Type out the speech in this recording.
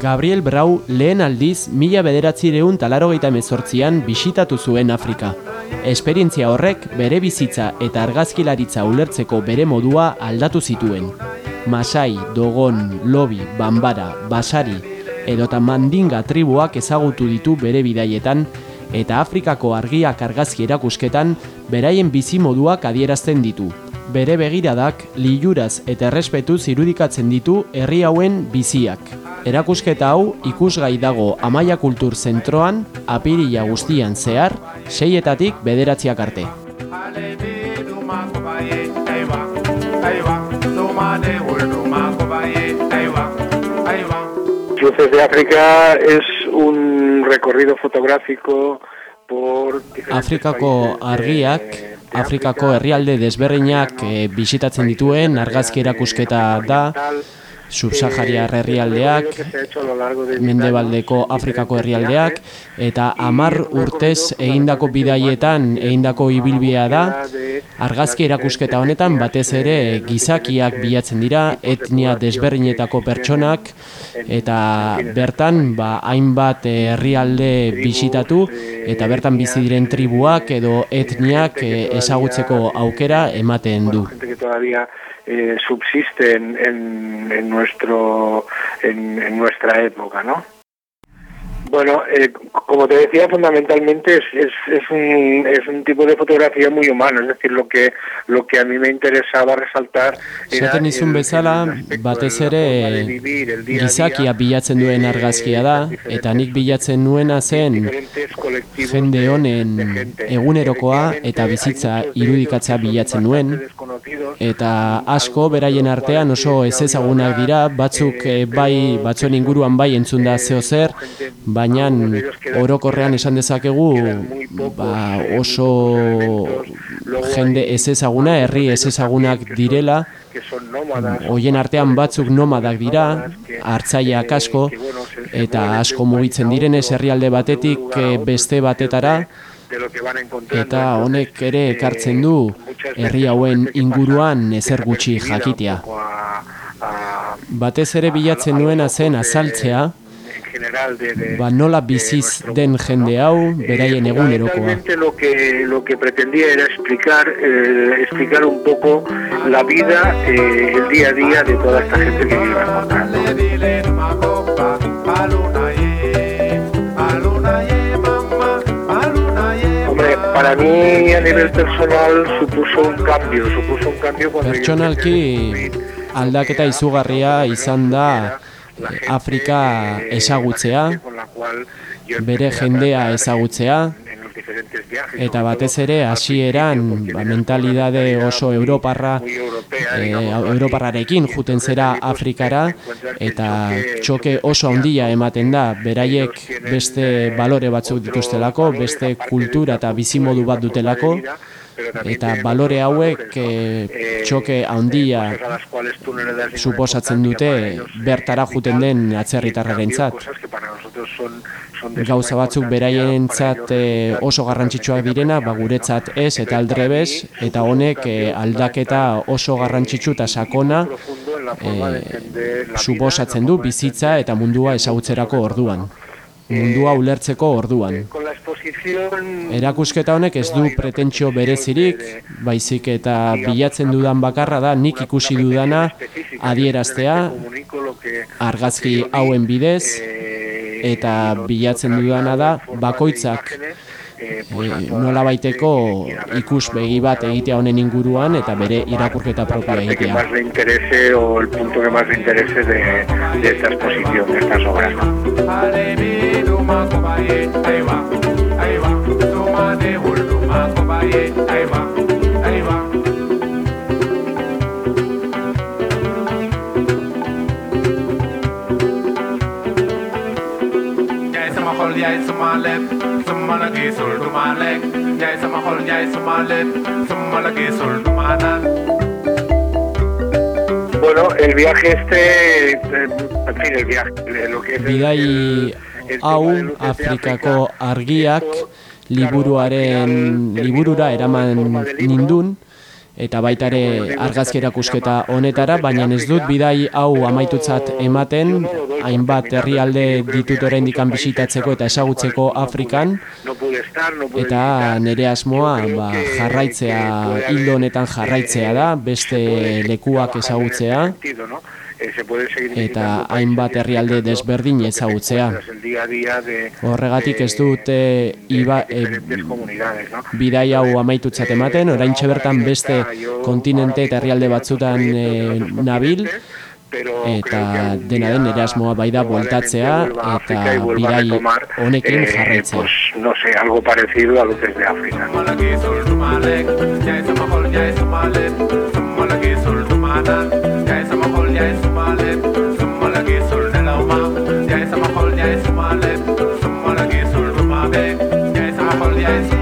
Gabriel Brau lehen aldiz mila bederatzireun talarogeita mezortzian bisitatu zuen Afrika. Esperientzia horrek bere bizitza eta argazkilaritza ulertzeko bere modua aldatu zituen. Masai, Dogon, Lobi, Bambara, Basari edota Mandinga tribuak ezagutu ditu bere bidaietan eta Afrikako argiak argazki erakusketan beraien bizi moduak adierazten ditu. Bere begiradak liuraz eta errespetuz irudikatzen ditu herri hauen biziak. Erakusketa hau ikusgai dago Amaia Kultur Zentroan apirila guztian zehar, seietatik bederatziak arte. Numa de África es un recorrido fotográfico por Afrikako argiak, Afrikako herrialde desberdinak eh, bisitatzen dituen argazki erakusketa da, subsahariar herrialdeak, mendebaldeko Afrikako herrialdeak, eta hamar urtez egindako bidaietan egindako ibilbidea da, argazki erakusketa honetan batez ere gizakiak bilatzen dira, etnia desberdinetako pertsonak, eta bertan ba, hainbat eh, herrialde bisitatu, eta bertan bizi diren tribuak edo etniak eh, ezagutzeko aukera ematen du. Eh, subsiste en, en, en nuestro en, en nuestra época, ¿no? Bueno, eh, como te decía, fundamentalmente es, es, es, un, es un tipo de fotografía muy humano, es decir, lo que lo que a mí me interesaba resaltar era Esaten el- bezala, el aspecto batez ere gizakia bilatzen duen de argazkia da, eta nik bilatzen nuena zen jende de- honen egunerokoa eta bizitza son bilatzen nuen, eta asko beraien artean oso ezezagunak dira, batzuk eh, bai batzuen inguruan bai entzun da zeo zer, baina orokorrean esan dezakegu ba, oso jende ezezaguna, herri ezezagunak direla, que son nómadas, hoien artean batzuk nomadak dira, hartzaileak asko, eta asko mugitzen direnez herrialde batetik eh, beste batetara, de lo que van encontrando. eta honek ere eh, ekartzen du herri hauen inguruan ezer gutxi jakitea. Batez ere bilatzen nuena zen azaltzea, en ba nola biziz den jende hau, Eh, beraien egunerokoa. lo que lo que pretendía era explicar eh, explicar un poco la vida eh, el día a día de toda esta gente que iba encontrando para mí a nivel personal supuso un cambio, supuso un cambio cuando Pertsonalki descubrir aldaketa izugarria izan da Afrika ezagutzea, bere jendea ezagutzea, diferentes viajes, eta batez ere hasieran ba, mentalidade mentalidad oso europarra eh, europarrarekin juten zera Afrikara eta choque- txoke oso handia ematen da beraiek beste eh, balore batzuk dituztelako, beste kultura eta bizimodu bat dutelako eta balore hauek valores, ¿no? eh, Eh, txoke handia suposatzen dute bertara juten den atzerritarrarentzat. Gauza batzuk beraientzat ellos oso garrantzitsuak direna, ba guretzat ez eta mí, eta honek eh, aldaketa oso garrantzitsu eta eh, sakona muy profundo en la forma de entender la vida, suposatzen la du bizitza eta mundua ezagutzerako orduan. Mundua ulertzeko orduan. Erakusketa honek ez du pretentsio berezirik, baizik eta bilatzen dudan bakarra da nik ikusi dudana adieraztea argazki hauen bidez eta bilatzen dudana da bakoitzak imágenes, eh, nola baiteko ikuspegi ¿no? bat egitea honen inguruan eta bere irakurketa propioa egitea. más le interese o el punto que más le interese de, de esta exposición, de estas obras. ¿no? Ale bi numa sama lépp sama la gisul du ma lekk yaay sama xol yaay sama lépp sama la gisul du ma naan Bueno, el viaje este, eh, en fin, el viaje, lo que es el- Bidai el- el tema hau de luces de Afrikako África, argiak esto, liburuaren claro, al final liburura terminó eraman en forma de libro. nindun eta baita ere argazki erakusketa honetara, baina ez dut bidai hau amaitutzat ematen, hainbat herrialde ditut oraindik bisitatzeko eta ezagutzeko Afrikan, eta nire asmoa ba, jarraitzea hildo honetan jarraitzea da, beste lekuak ezagutzea. Eh, se puede seguir Eta hainbat herrialde desberdin lo que te ezagutzea. Horregatik ez de- dut, de iba- ¿no? bidai hau amaitutzat eh, ematen, oraintxe bertan beste kontinente eta herrialde batzutan otros nabil, que eta dena den día nire asmoa bai da bueltatzea eta retomar, honekin eh, jarraitzea. Pues no sé, algo parecido a Luces de África. gente que es mejor